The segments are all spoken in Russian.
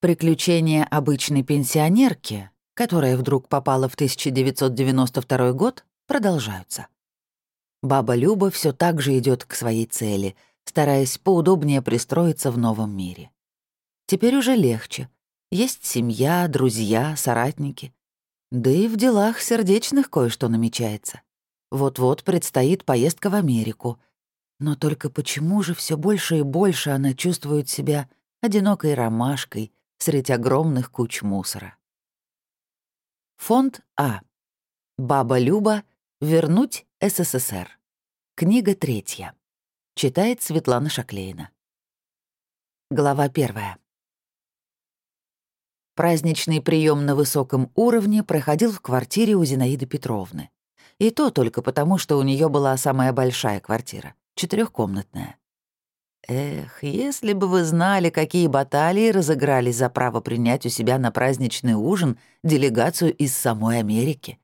Приключения обычной пенсионерки, которая вдруг попала в 1992 год, продолжаются. Баба Люба все так же идет к своей цели, стараясь поудобнее пристроиться в новом мире. Теперь уже легче. Есть семья, друзья, соратники. Да и в делах сердечных кое-что намечается. Вот-вот предстоит поездка в Америку. Но только почему же все больше и больше она чувствует себя одинокой ромашкой среди огромных куч мусора? Фонд А. Баба Люба. Вернуть СССР. Книга третья. Читает Светлана Шаклейна. Глава первая. Праздничный прием на высоком уровне проходил в квартире у Зинаиды Петровны. И то только потому, что у нее была самая большая квартира, четырехкомнатная. Эх, если бы вы знали, какие баталии разыгрались за право принять у себя на праздничный ужин делегацию из самой Америки.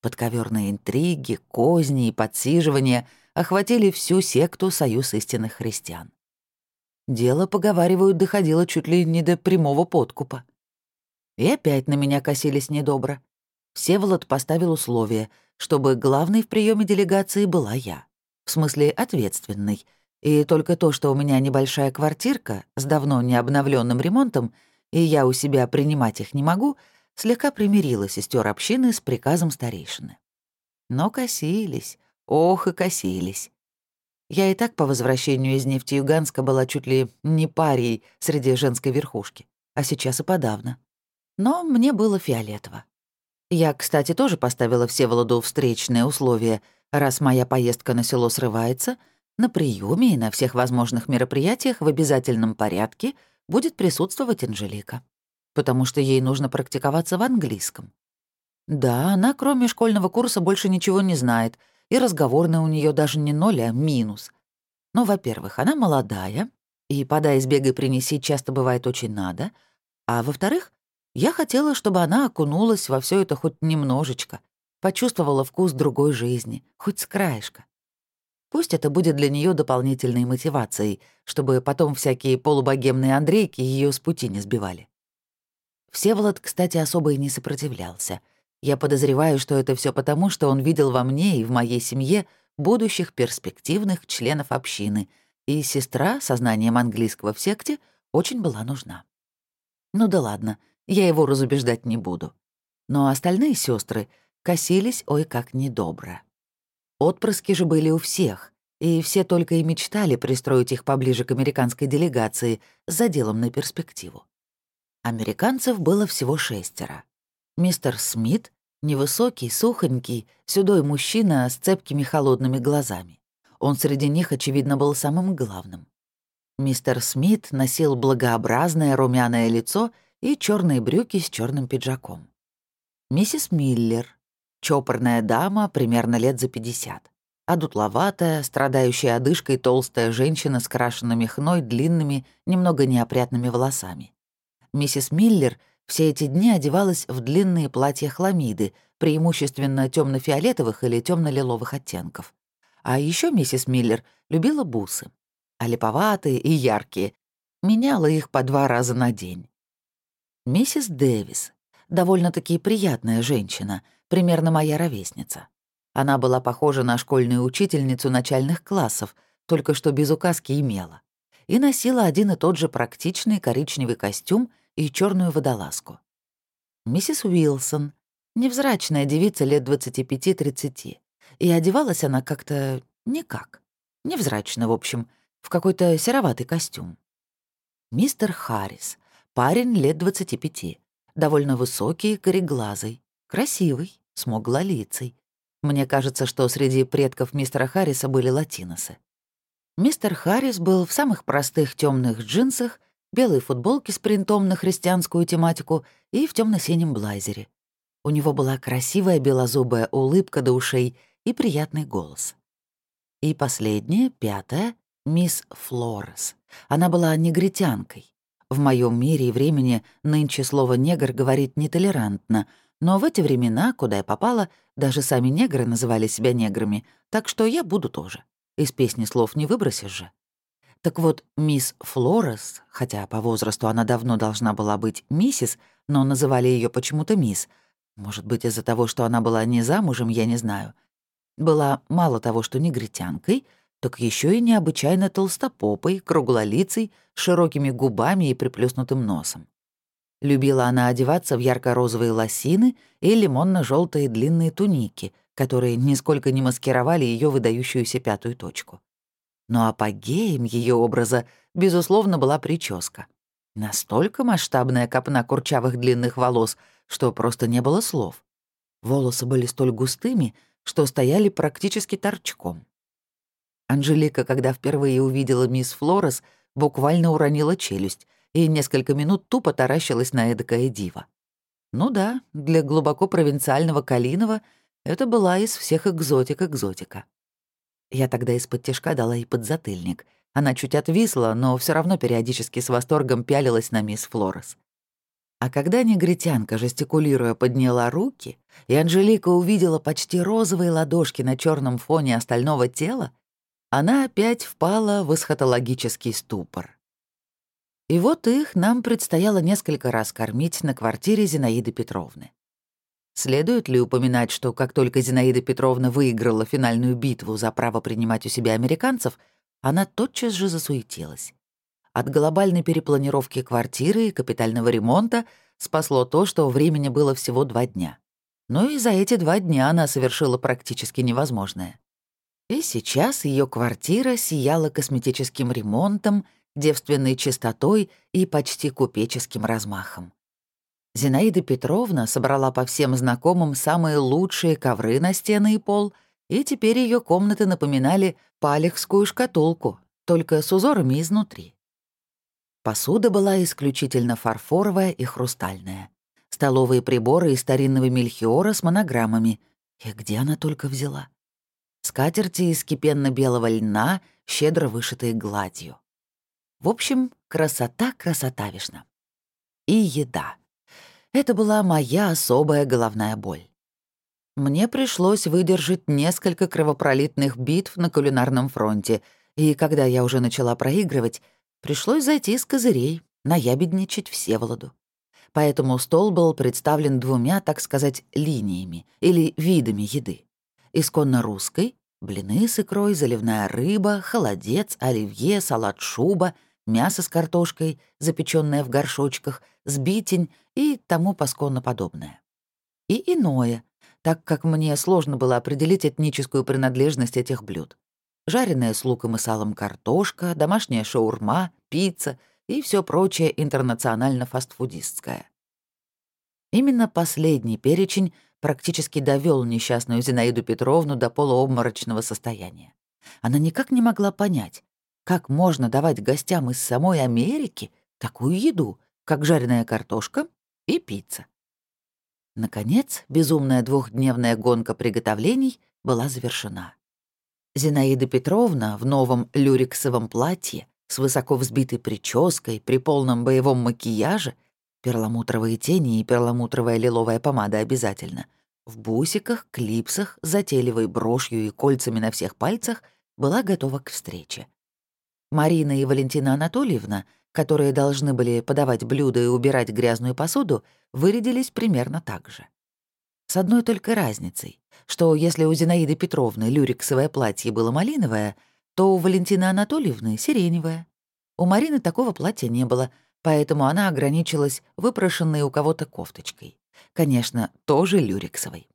Подковерные интриги, козни и подсиживания охватили всю секту Союз истинных христиан. Дело, поговаривают, доходило чуть ли не до прямого подкупа. И опять на меня косились недобро. Всеволод поставил условие, чтобы главной в приеме делегации была я. В смысле, ответственной. И только то, что у меня небольшая квартирка с давно не обновленным ремонтом, и я у себя принимать их не могу, слегка примирила сестер общины с приказом старейшины. Но косились, ох и косились. Я и так по возвращению из Нефтеюганска была чуть ли не парией среди женской верхушки, а сейчас и подавно. Но мне было фиолетово. Я, кстати, тоже поставила Всеволоду встречное условие. Раз моя поездка на село срывается, на приеме и на всех возможных мероприятиях в обязательном порядке будет присутствовать Анжелика. Потому что ей нужно практиковаться в английском. Да, она, кроме школьного курса, больше ничего не знает, и разговорный у нее даже не ноль, а минус. Но, во-первых, она молодая, и подай с бегой принеси часто бывает очень надо, а во-вторых, я хотела, чтобы она окунулась во все это хоть немножечко, почувствовала вкус другой жизни, хоть с краешка. Пусть это будет для нее дополнительной мотивацией, чтобы потом всякие полубогемные Андрейки ее с пути не сбивали. Всеволод, кстати, особо и не сопротивлялся. Я подозреваю, что это все потому, что он видел во мне и в моей семье будущих перспективных членов общины, и сестра со знанием английского в секте очень была нужна. Ну да ладно — я его разубеждать не буду. Но остальные сестры косились ой как недобро. Отпрыски же были у всех, и все только и мечтали пристроить их поближе к американской делегации с заделом на перспективу. Американцев было всего шестеро. Мистер Смит — невысокий, сухонький, седой мужчина с цепкими холодными глазами. Он среди них, очевидно, был самым главным. Мистер Смит носил благообразное румяное лицо и черные брюки с черным пиджаком. Миссис Миллер, чопорная дама, примерно лет за 50. Одутловатая, страдающая одышкой толстая женщина с крашенными хной длинными, немного неопрятными волосами. Миссис Миллер все эти дни одевалась в длинные платья хламиды, преимущественно темно фиолетовых или темно лиловых оттенков. А еще миссис Миллер любила бусы. А липоватые и яркие. Меняла их по два раза на день. Миссис Дэвис, довольно-таки приятная женщина, примерно моя ровесница. Она была похожа на школьную учительницу начальных классов, только что без указки имела, и носила один и тот же практичный коричневый костюм и черную водолазку. Миссис Уилсон, невзрачная девица лет 25-30, и одевалась она как-то никак. Невзрачно, в общем, в какой-то сероватый костюм. Мистер Харрис, Парень лет 25, довольно высокий, кореглазый, красивый, смуглолицый. Мне кажется, что среди предков мистера Харриса были латиносы. Мистер Харрис был в самых простых темных джинсах, белой футболке с принтом на христианскую тематику и в темно синем блайзере. У него была красивая белозубая улыбка до ушей и приятный голос. И последняя, пятая, мисс Флорес. Она была негритянкой. В моем мире и времени нынче слово «негр» говорит нетолерантно, но в эти времена, куда я попала, даже сами негры называли себя неграми, так что я буду тоже. Из песни слов не выбросишь же. Так вот, мисс Флорес, хотя по возрасту она давно должна была быть миссис, но называли ее почему-то мисс, может быть, из-за того, что она была не замужем, я не знаю, была мало того, что негритянкой, так еще и необычайно толстопопой, круглолицей, широкими губами и приплюснутым носом. Любила она одеваться в ярко-розовые лосины и лимонно желтые длинные туники, которые нисколько не маскировали ее выдающуюся пятую точку. Но апогеем ее образа, безусловно, была прическа. Настолько масштабная копна курчавых длинных волос, что просто не было слов. Волосы были столь густыми, что стояли практически торчком. Анжелика, когда впервые увидела мисс Флорес, буквально уронила челюсть и несколько минут тупо таращилась на эдакое диво. Ну да, для глубоко провинциального Калинова это была из всех экзотик экзотика. Я тогда из-под тяжка дала ей подзатыльник. Она чуть отвисла, но все равно периодически с восторгом пялилась на мисс Флорес. А когда негритянка, жестикулируя, подняла руки, и Анжелика увидела почти розовые ладошки на черном фоне остального тела, она опять впала в эсхатологический ступор. И вот их нам предстояло несколько раз кормить на квартире Зинаиды Петровны. Следует ли упоминать, что как только Зинаида Петровна выиграла финальную битву за право принимать у себя американцев, она тотчас же засуетилась. От глобальной перепланировки квартиры и капитального ремонта спасло то, что времени было всего два дня. Но и за эти два дня она совершила практически невозможное. И сейчас ее квартира сияла косметическим ремонтом, девственной чистотой и почти купеческим размахом. Зинаида Петровна собрала по всем знакомым самые лучшие ковры на стены и пол, и теперь ее комнаты напоминали палехскую шкатулку, только с узорами изнутри. Посуда была исключительно фарфоровая и хрустальная. Столовые приборы из старинного мельхиора с монограммами. И где она только взяла? Скатерти из кипенно-белого льна, щедро вышитые гладью. В общем, красота красота вишна. И еда. Это была моя особая головная боль. Мне пришлось выдержать несколько кровопролитных битв на кулинарном фронте, и когда я уже начала проигрывать, пришлось зайти с козырей, наябедничать Всеволоду. Поэтому стол был представлен двумя, так сказать, линиями или видами еды. Исконно русской — блины с икрой, заливная рыба, холодец, оливье, салат шуба — мясо с картошкой, запеченное в горшочках, сбитень и тому посконно подобное. И иное, так как мне сложно было определить этническую принадлежность этих блюд. Жареная с луком и салом картошка, домашняя шаурма, пицца и все прочее интернационально-фастфудистское. Именно последний перечень практически довел несчастную Зинаиду Петровну до полуобморочного состояния. Она никак не могла понять, как можно давать гостям из самой Америки такую еду, как жареная картошка и пицца? Наконец, безумная двухдневная гонка приготовлений была завершена. Зинаида Петровна в новом люрексовом платье с высоко взбитой прической при полном боевом макияже, перламутровые тени и перламутровая лиловая помада обязательно, в бусиках, клипсах, затейливой брошью и кольцами на всех пальцах была готова к встрече. Марина и Валентина Анатольевна, которые должны были подавать блюда и убирать грязную посуду, вырядились примерно так же. С одной только разницей, что если у Зинаиды Петровны люрексовое платье было малиновое, то у Валентины Анатольевны — сиреневое. У Марины такого платья не было, поэтому она ограничилась выпрошенной у кого-то кофточкой. Конечно, тоже люрексовой.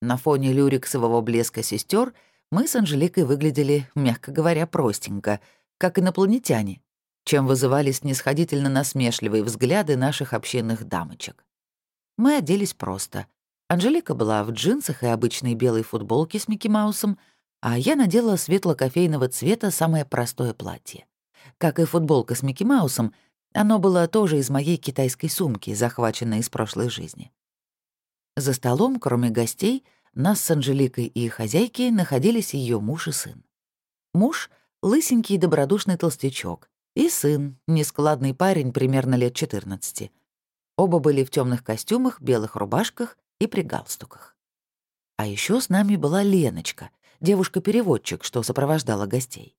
На фоне люрексового блеска сестер мы с Анжеликой выглядели, мягко говоря, простенько, как инопланетяне, чем вызывали снисходительно насмешливые взгляды наших общинных дамочек. Мы оделись просто. Анжелика была в джинсах и обычной белой футболке с Микки Маусом, а я надела светло-кофейного цвета самое простое платье. Как и футболка с Микки Маусом, оно было тоже из моей китайской сумки, захваченной из прошлой жизни. За столом, кроме гостей, нас с Анжеликой и хозяйки находились ее муж и сын. Муж — лысенький добродушный толстячок, и сын — нескладный парень примерно лет 14. Оба были в темных костюмах, белых рубашках и при галстуках. А еще с нами была Леночка, девушка-переводчик, что сопровождала гостей.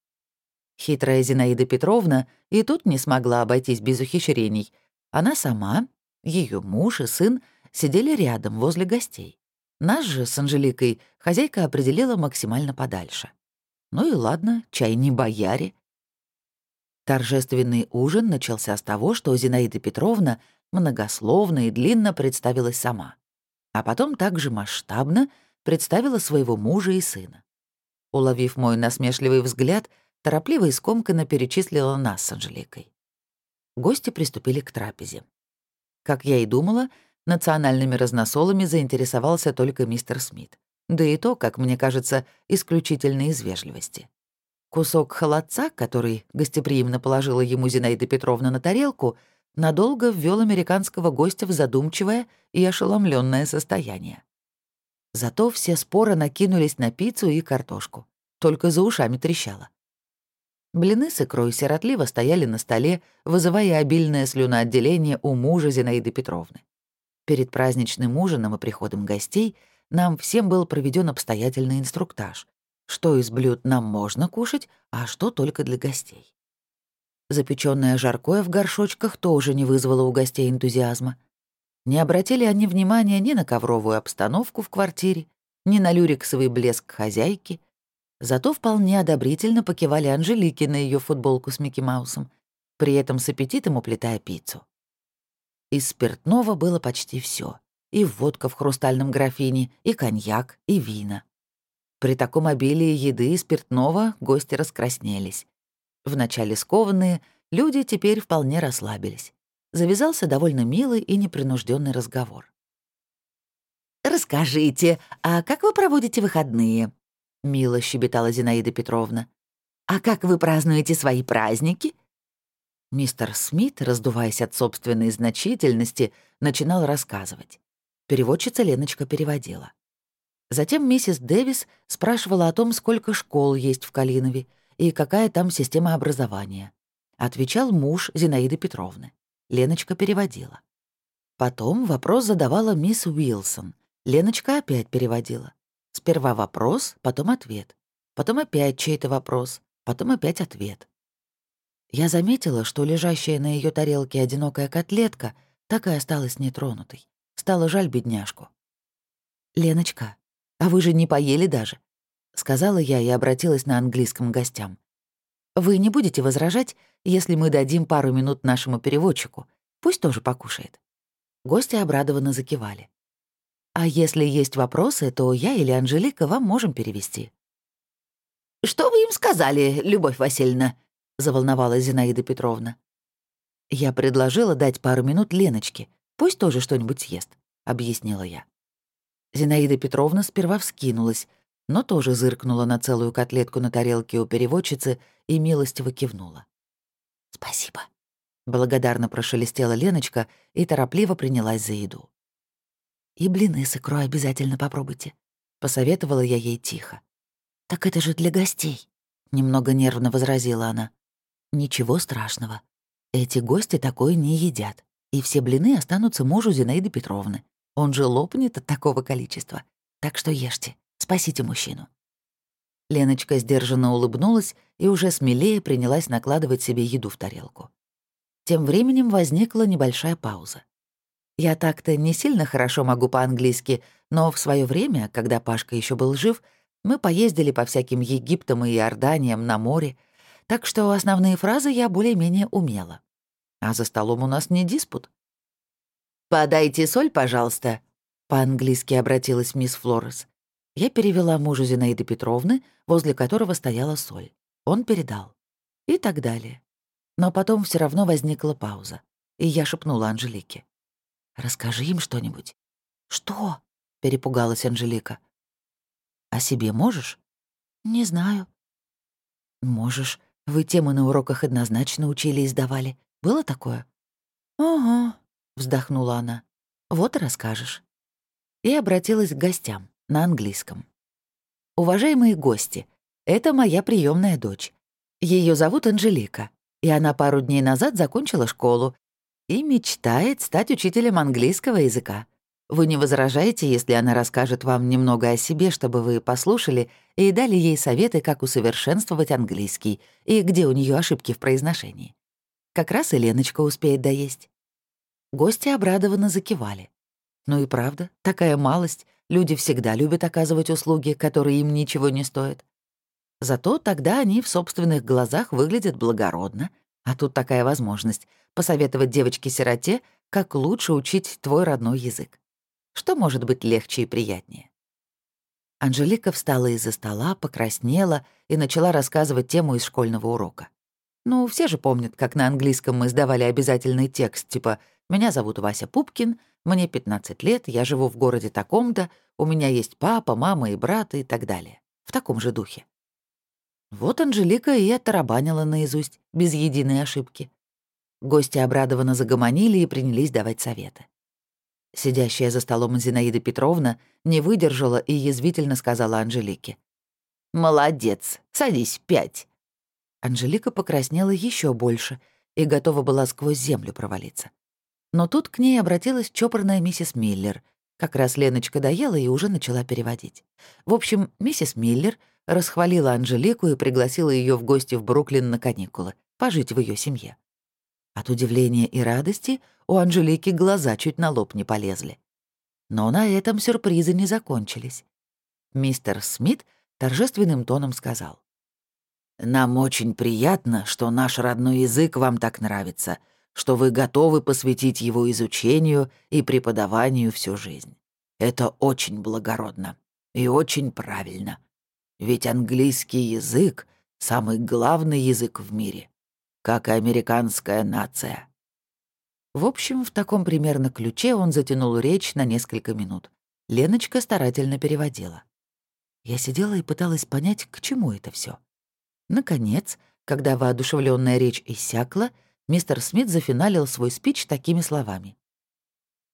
Хитрая Зинаида Петровна и тут не смогла обойтись без ухищрений. Она сама, ее муж и сын сидели рядом, возле гостей. Нас же с Анжеликой хозяйка определила максимально подальше. Ну и ладно, чай не бояре. Торжественный ужин начался с того, что Зинаида Петровна многословно и длинно представилась сама, а потом также масштабно представила своего мужа и сына. Уловив мой насмешливый взгляд, торопливо и скомканно перечислила нас с Анжеликой. Гости приступили к трапезе. Как я и думала, национальными разносолами заинтересовался только мистер Смит. Да и то, как мне кажется, исключительно из вежливости. Кусок холодца, который гостеприимно положила ему Зинаида Петровна на тарелку, надолго ввел американского гостя в задумчивое и ошеломленное состояние. Зато все споры накинулись на пиццу и картошку. Только за ушами трещало. Блины с икрой сиротливо стояли на столе, вызывая обильное слюноотделение у мужа Зинаиды Петровны. Перед праздничным ужином и приходом гостей нам всем был проведен обстоятельный инструктаж, что из блюд нам можно кушать, а что только для гостей. Запечённое жаркое в горшочках тоже не вызвало у гостей энтузиазма. Не обратили они внимания ни на ковровую обстановку в квартире, ни на люрексовый блеск хозяйки. Зато вполне одобрительно покивали Анжелике на ее футболку с Микки Маусом, при этом с аппетитом уплетая пиццу. Из спиртного было почти все: И водка в хрустальном графине, и коньяк, и вина. При таком обилии еды и спиртного гости раскраснелись. Вначале скованные, люди теперь вполне расслабились. Завязался довольно милый и непринужденный разговор. «Расскажите, а как вы проводите выходные?» — мило щебетала Зинаида Петровна. «А как вы празднуете свои праздники?» Мистер Смит, раздуваясь от собственной значительности, начинал рассказывать. Переводчица Леночка переводила. Затем миссис Дэвис спрашивала о том, сколько школ есть в Калинове и какая там система образования. Отвечал муж Зинаиды Петровны. Леночка переводила. Потом вопрос задавала мисс Уилсон. Леночка опять переводила. Сперва вопрос, потом ответ. Потом опять чей-то вопрос, потом опять ответ. Я заметила, что лежащая на ее тарелке одинокая котлетка так и осталась нетронутой. Стало жаль бедняжку. «Леночка, «А вы же не поели даже», — сказала я и обратилась на английском гостям. «Вы не будете возражать, если мы дадим пару минут нашему переводчику? Пусть тоже покушает». Гости обрадованно закивали. «А если есть вопросы, то я или Анжелика вам можем перевести». «Что вы им сказали, Любовь Васильевна?» — заволновалась Зинаида Петровна. «Я предложила дать пару минут Леночке. Пусть тоже что-нибудь съест», — объяснила я. Зинаида Петровна сперва вскинулась, но тоже зыркнула на целую котлетку на тарелке у переводчицы и милостиво кивнула. «Спасибо», — благодарно прошелестела Леночка и торопливо принялась за еду. «И блины с икрой обязательно попробуйте», — посоветовала я ей тихо. «Так это же для гостей», — немного нервно возразила она. «Ничего страшного. Эти гости такое не едят, и все блины останутся мужу Зинаиды Петровны. Он же лопнет от такого количества. Так что ешьте, спасите мужчину». Леночка сдержанно улыбнулась и уже смелее принялась накладывать себе еду в тарелку. Тем временем возникла небольшая пауза. Я так-то не сильно хорошо могу по-английски, но в свое время, когда Пашка еще был жив, мы поездили по всяким Египтам и Иорданиям на море, так что основные фразы я более-менее умела. А за столом у нас не диспут. «Подайте соль, пожалуйста», — по-английски обратилась мисс Флорес. Я перевела мужу Зинаиды Петровны, возле которого стояла соль. Он передал. И так далее. Но потом все равно возникла пауза, и я шепнула Анжелике. «Расскажи им что-нибудь». «Что?» — перепугалась Анжелика. «О себе можешь?» «Не знаю». «Можешь. Вы темы на уроках однозначно учили и сдавали. Было такое?» «Ага», вздохнула она. «Вот и расскажешь». И обратилась к гостям на английском. «Уважаемые гости, это моя приемная дочь. Ее зовут Анжелика, и она пару дней назад закончила школу и мечтает стать учителем английского языка. Вы не возражаете, если она расскажет вам немного о себе, чтобы вы послушали и дали ей советы, как усовершенствовать английский и где у нее ошибки в произношении? Как раз и Леночка успеет доесть». Гости обрадованно закивали. Ну и правда, такая малость. Люди всегда любят оказывать услуги, которые им ничего не стоят. Зато тогда они в собственных глазах выглядят благородно. А тут такая возможность — посоветовать девочке-сироте, как лучше учить твой родной язык. Что может быть легче и приятнее? Анжелика встала из-за стола, покраснела и начала рассказывать тему из школьного урока. Ну, все же помнят, как на английском мы сдавали обязательный текст, типа «Меня зовут Вася Пупкин, мне 15 лет, я живу в городе таком-то, у меня есть папа, мама и брат» и так далее. В таком же духе. Вот Анжелика и оттарабанила наизусть, без единой ошибки. Гости обрадованно загомонили и принялись давать советы. Сидящая за столом Зинаида Петровна не выдержала и язвительно сказала Анжелике. «Молодец, садись, пять. Анжелика покраснела еще больше и готова была сквозь землю провалиться. Но тут к ней обратилась чопорная миссис Миллер. Как раз Леночка доела и уже начала переводить. В общем, миссис Миллер расхвалила Анжелику и пригласила ее в гости в Бруклин на каникулы, пожить в ее семье. От удивления и радости у Анжелики глаза чуть на лоб не полезли. Но на этом сюрпризы не закончились. Мистер Смит торжественным тоном сказал. Нам очень приятно, что наш родной язык вам так нравится, что вы готовы посвятить его изучению и преподаванию всю жизнь. Это очень благородно и очень правильно. Ведь английский язык — самый главный язык в мире, как и американская нация. В общем, в таком примерно ключе он затянул речь на несколько минут. Леночка старательно переводила. Я сидела и пыталась понять, к чему это все. Наконец, когда воодушевленная речь иссякла, мистер Смит зафиналил свой спич такими словами.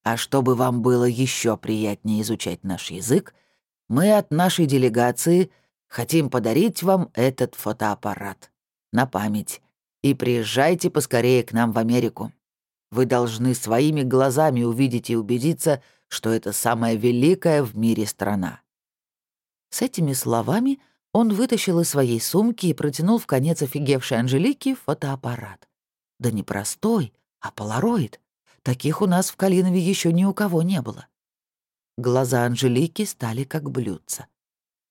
«А чтобы вам было еще приятнее изучать наш язык, мы от нашей делегации хотим подарить вам этот фотоаппарат на память. И приезжайте поскорее к нам в Америку. Вы должны своими глазами увидеть и убедиться, что это самая великая в мире страна». С этими словами — он вытащил из своей сумки и протянул в конец офигевшей Анжелики фотоаппарат. Да не простой, а полароид. Таких у нас в Калинове еще ни у кого не было. Глаза Анжелики стали как блюдца.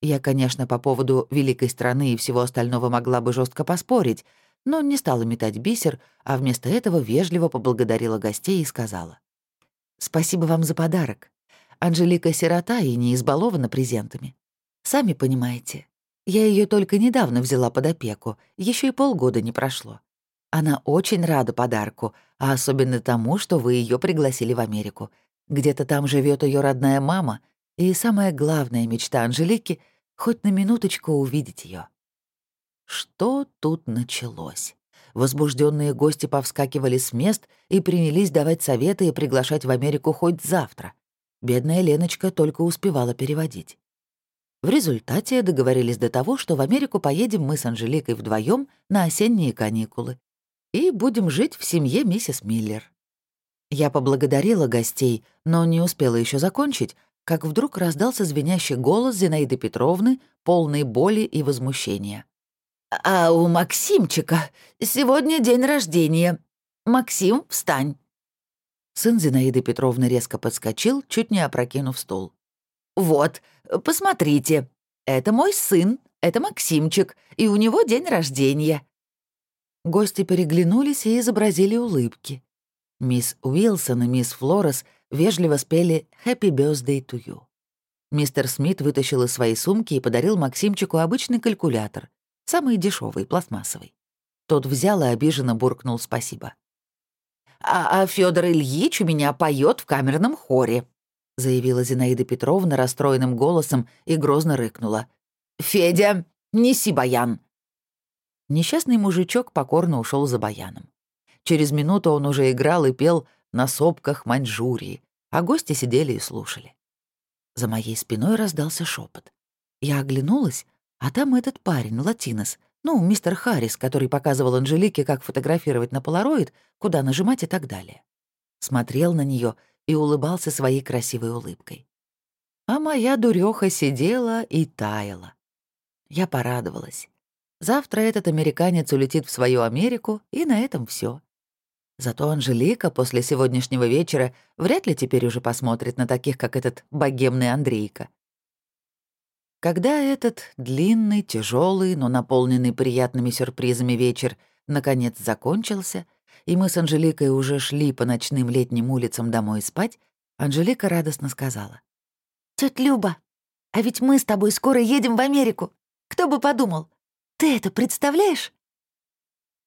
Я, конечно, по поводу великой страны и всего остального могла бы жестко поспорить, но не стала метать бисер, а вместо этого вежливо поблагодарила гостей и сказала. «Спасибо вам за подарок. Анжелика сирота и не избалована презентами. Сами понимаете, я ее только недавно взяла под опеку, еще и полгода не прошло. Она очень рада подарку, а особенно тому, что вы ее пригласили в Америку. Где-то там живет ее родная мама, и самая главная мечта Анжелики — хоть на минуточку увидеть ее. Что тут началось? Возбужденные гости повскакивали с мест и принялись давать советы и приглашать в Америку хоть завтра. Бедная Леночка только успевала переводить. В результате договорились до того, что в Америку поедем мы с Анжеликой вдвоем на осенние каникулы и будем жить в семье миссис Миллер. Я поблагодарила гостей, но не успела еще закончить, как вдруг раздался звенящий голос Зинаиды Петровны, полный боли и возмущения. «А у Максимчика сегодня день рождения. Максим, встань!» Сын Зинаиды Петровны резко подскочил, чуть не опрокинув стол. «Вот, посмотрите, это мой сын, это Максимчик, и у него день рождения». Гости переглянулись и изобразили улыбки. Мисс Уилсон и мисс Флорес вежливо спели «Happy birthday to you». Мистер Смит вытащил из своей сумки и подарил Максимчику обычный калькулятор, самый дешевый, пластмассовый. Тот взял и обиженно буркнул спасибо. «А, а Федор Ильич у меня поет в камерном хоре», — заявила Зинаида Петровна расстроенным голосом и грозно рыкнула. «Федя, неси баян!» Несчастный мужичок покорно ушел за баяном. Через минуту он уже играл и пел на сопках Маньчжурии, а гости сидели и слушали. За моей спиной раздался шепот. Я оглянулась, а там этот парень, латинос, ну, мистер Харрис, который показывал Анжелике, как фотографировать на полароид, куда нажимать и так далее. Смотрел на нее и улыбался своей красивой улыбкой. А моя дурёха сидела и таяла. Я порадовалась. Завтра этот американец улетит в свою Америку, и на этом все. Зато Анжелика после сегодняшнего вечера вряд ли теперь уже посмотрит на таких, как этот богемный Андрейка. Когда этот длинный, тяжелый, но наполненный приятными сюрпризами вечер наконец закончился, и мы с Анжеликой уже шли по ночным летним улицам домой спать, Анжелика радостно сказала. «Тётя Люба, а ведь мы с тобой скоро едем в Америку. Кто бы подумал? Ты это представляешь?»